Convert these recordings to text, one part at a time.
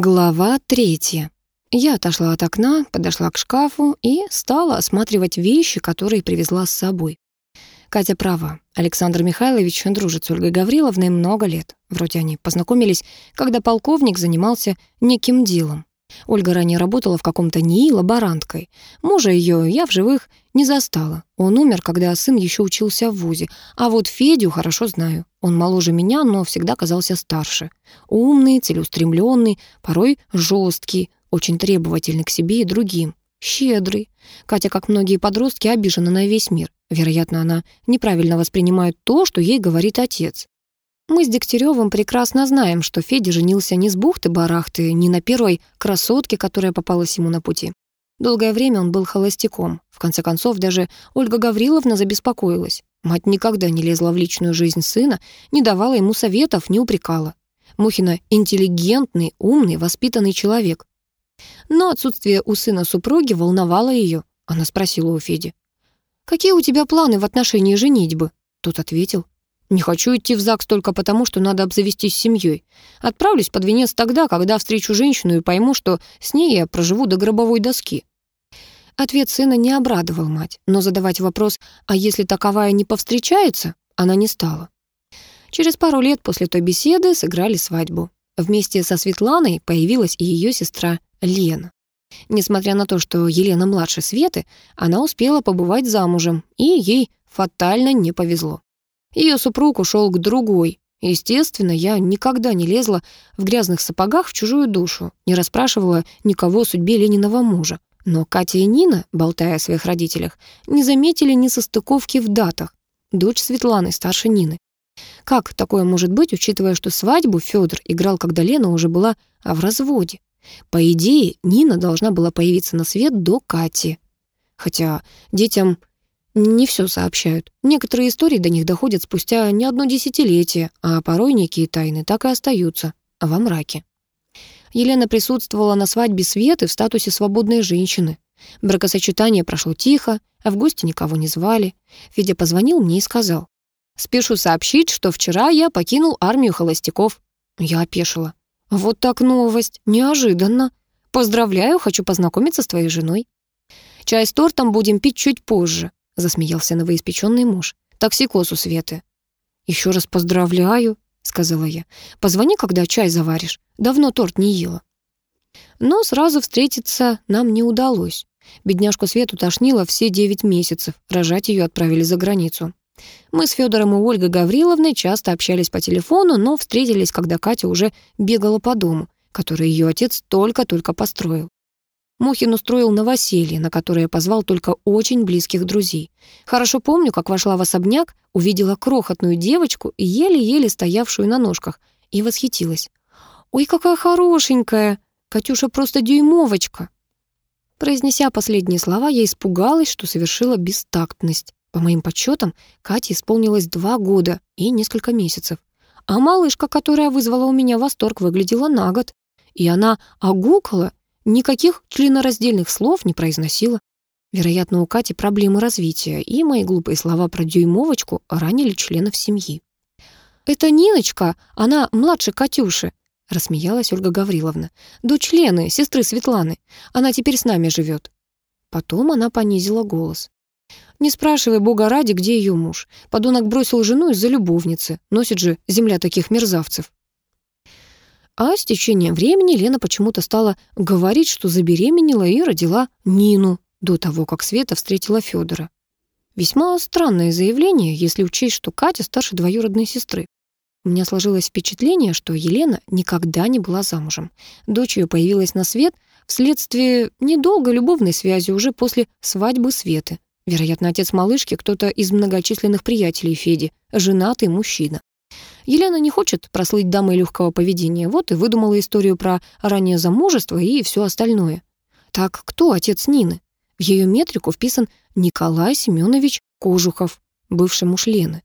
Глава третья. Я отошла от окна, подошла к шкафу и стала осматривать вещи, которые привезла с собой. Катя права. Александр Михайлович дружит с Ольгой Гавриловной много лет. Вроде они познакомились, когда полковник занимался неким делом. Ольга ранее работала в каком-то НИИ лаборанткой. Мужа ее я в живых не застала. Он умер, когда сын еще учился в ВУЗе. А вот Федю хорошо знаю. Он моложе меня, но всегда казался старше. Умный, целеустремленный, порой жесткий, очень требовательный к себе и другим. Щедрый. Катя, как многие подростки, обижена на весь мир. Вероятно, она неправильно воспринимает то, что ей говорит отец. Мы с Дегтяревым прекрасно знаем, что Федя женился не с бухты-барахты, не на первой красотке, которая попалась ему на пути. Долгое время он был холостяком. В конце концов, даже Ольга Гавриловна забеспокоилась. Мать никогда не лезла в личную жизнь сына, не давала ему советов, не упрекала. Мухина — интеллигентный, умный, воспитанный человек. Но отсутствие у сына супруги волновало ее. Она спросила у Феди. «Какие у тебя планы в отношении женитьбы?» Тот ответил. «Не хочу идти в ЗАГС только потому, что надо обзавестись семьей. Отправлюсь под венец тогда, когда встречу женщину и пойму, что с ней я проживу до гробовой доски». Ответ сына не обрадовал мать, но задавать вопрос «а если таковая не повстречается?» она не стала. Через пару лет после той беседы сыграли свадьбу. Вместе со Светланой появилась и ее сестра Лена. Несмотря на то, что Елена младше Светы, она успела побывать замужем, и ей фатально не повезло. Ее супруг ушел к другой. Естественно, я никогда не лезла в грязных сапогах в чужую душу, не расспрашивала никого о судьбе Лениного мужа. Но Катя и Нина, болтая о своих родителях, не заметили несостыковки в датах. Дочь Светланы старше Нины. Как такое может быть, учитывая, что свадьбу Федор играл, когда Лена уже была в разводе? По идее, Нина должна была появиться на свет до Кати. Хотя детям не все сообщают. Некоторые истории до них доходят спустя не одно десятилетие, а порой некие тайны так и остаются во мраке. Елена присутствовала на свадьбе Светы в статусе свободной женщины. Бракосочетание прошло тихо, а в гости никого не звали. Федя позвонил мне и сказал. «Спешу сообщить, что вчера я покинул армию холостяков». Я опешила. «Вот так новость, неожиданно. Поздравляю, хочу познакомиться с твоей женой». «Чай с тортом будем пить чуть позже», — засмеялся новоиспеченный муж. «Токсикоз у Светы». «Еще раз поздравляю», — сказала я. «Позвони, когда чай заваришь. Давно торт не ела». Но сразу встретиться нам не удалось. Бедняжку Свету тошнило все девять месяцев. Рожать ее отправили за границу. Мы с Федором и Ольгой Гавриловной часто общались по телефону, но встретились, когда Катя уже бегала по дому, который ее отец только-только построил. Мухин устроил новоселье, на которое позвал только очень близких друзей. Хорошо помню, как вошла в особняк, увидела крохотную девочку, еле-еле стоявшую на ножках, и восхитилась. «Ой, какая хорошенькая! Катюша просто дюймовочка!» Произнеся последние слова, я испугалась, что совершила бестактность. По моим подсчетам, Кате исполнилось два года и несколько месяцев. А малышка, которая вызвала у меня восторг, выглядела на год. И она огукала, никаких членораздельных слов не произносила. Вероятно, у Кати проблемы развития, и мои глупые слова про дюймовочку ранили членов семьи. «Это Ниночка, она младше Катюши», — рассмеялась Ольга Гавриловна. «Дочь Лены, сестры Светланы. Она теперь с нами живет». Потом она понизила голос. Не спрашивай бога ради, где ее муж. Подонок бросил жену из-за любовницы. Носит же земля таких мерзавцев. А с течением времени Лена почему-то стала говорить, что забеременела и родила Нину до того, как Света встретила Федора. Весьма странное заявление, если учесть, что Катя старше двоюродной сестры. У меня сложилось впечатление, что Елена никогда не была замужем. Дочь ее появилась на свет вследствие недолгой любовной связи уже после свадьбы Светы. Вероятно, отец малышки кто-то из многочисленных приятелей Феди, женатый мужчина. Елена не хочет прослыть дамой легкого поведения, вот и выдумала историю про раннее замужество и все остальное. Так кто отец Нины? В ее метрику вписан Николай Семенович Кожухов, бывший муж Лены.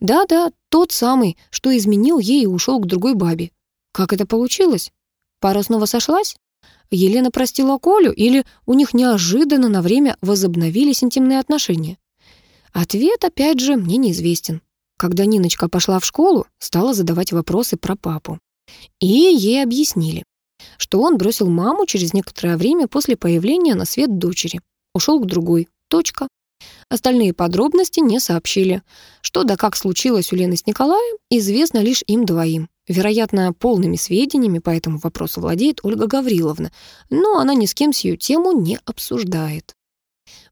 Да-да, тот самый, что изменил ей и ушел к другой бабе. Как это получилось? Пара снова сошлась? Елена простила Колю или у них неожиданно на время возобновились интимные отношения? Ответ, опять же, мне неизвестен. Когда Ниночка пошла в школу, стала задавать вопросы про папу. И ей объяснили. что он бросил маму через некоторое время после появления на свет дочери. Ушел к другой. Точка. Остальные подробности не сообщили. Что да как случилось у Лены с Николаем, известно лишь им двоим. Вероятно, полными сведениями по этому вопросу владеет Ольга Гавриловна, но она ни с кем сию тему не обсуждает.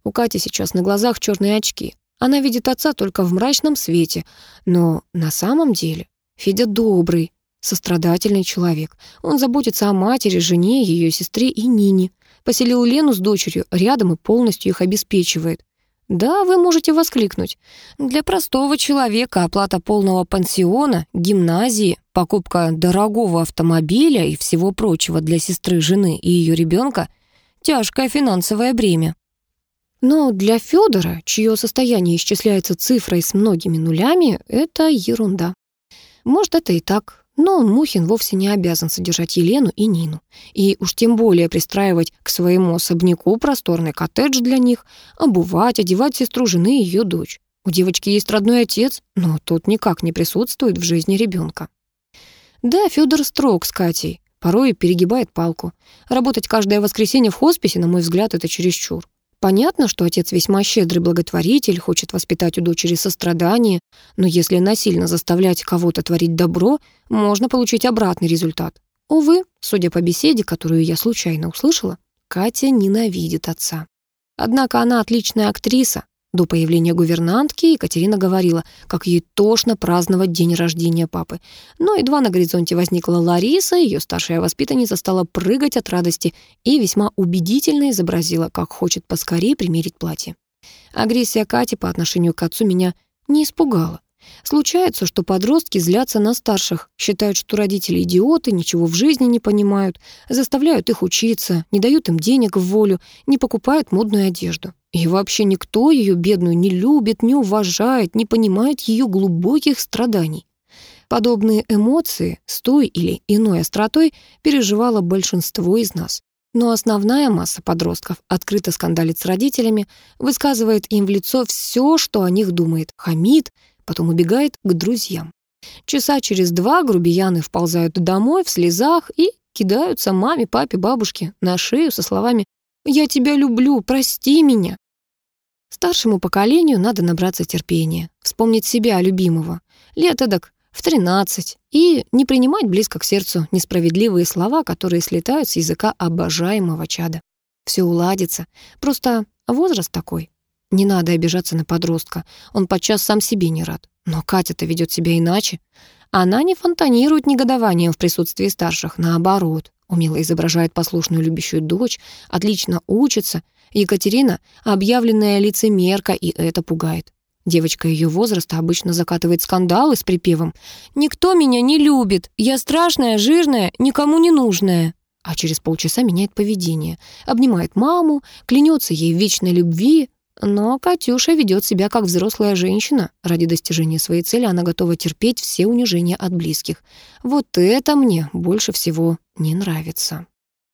У Кати сейчас на глазах черные очки. Она видит отца только в мрачном свете, но на самом деле Федя добрый, сострадательный человек. Он заботится о матери, жене, ее сестре и Нине. Поселил Лену с дочерью рядом и полностью их обеспечивает. Да, вы можете воскликнуть. Для простого человека оплата полного пансиона, гимназии, покупка дорогого автомобиля и всего прочего для сестры, жены и ее ребенка – тяжкое финансовое бремя. Но для Федора, чье состояние исчисляется цифрой с многими нулями, это ерунда. Может, это и так, но Мухин вовсе не обязан содержать Елену и Нину. И уж тем более пристраивать к своему особняку просторный коттедж для них, обувать, одевать сестру жены и ее дочь. У девочки есть родной отец, но тот никак не присутствует в жизни ребенка. Да, Федор строг с Катей, порой перегибает палку. Работать каждое воскресенье в хосписе, на мой взгляд, это чересчур. Понятно, что отец весьма щедрый благотворитель, хочет воспитать у дочери сострадание, но если насильно заставлять кого-то творить добро, можно получить обратный результат. Увы, судя по беседе, которую я случайно услышала, Катя ненавидит отца. Однако она отличная актриса, до появления гувернантки Екатерина говорила, как ей тошно праздновать день рождения папы. Но едва на горизонте возникла Лариса, ее старшая воспитанница стала прыгать от радости и весьма убедительно изобразила, как хочет поскорее примерить платье. Агрессия Кати по отношению к отцу меня не испугала. Случается, что подростки злятся на старших, считают, что родители идиоты, ничего в жизни не понимают, заставляют их учиться, не дают им денег в волю, не покупают модную одежду. И вообще никто ее бедную не любит, не уважает, не понимает ее глубоких страданий. Подобные эмоции с той или иной остротой переживало большинство из нас. Но основная масса подростков открыто скандалит с родителями, высказывает им в лицо все, что о них думает, хамит, потом убегает к друзьям. Часа через два грубияны вползают домой в слезах и кидаются маме, папе, бабушке на шею со словами «Я тебя люблю, прости меня». Старшему поколению надо набраться терпения, вспомнить себя, любимого, лет эдак в 13, и не принимать близко к сердцу несправедливые слова, которые слетают с языка обожаемого чада. Все уладится, просто возраст такой. Не надо обижаться на подростка, он подчас сам себе не рад. Но Катя-то ведет себя иначе. Она не фонтанирует негодованием в присутствии старших, наоборот, умело изображает послушную любящую дочь, отлично учится. Екатерина — объявленная лицемерка, и это пугает. Девочка ее возраста обычно закатывает скандалы с припевом «Никто меня не любит, я страшная, жирная, никому не нужная». А через полчаса меняет поведение, обнимает маму, клянется ей в вечной любви, но Катюша ведет себя как взрослая женщина. Ради достижения своей цели она готова терпеть все унижения от близких. Вот это мне больше всего не нравится.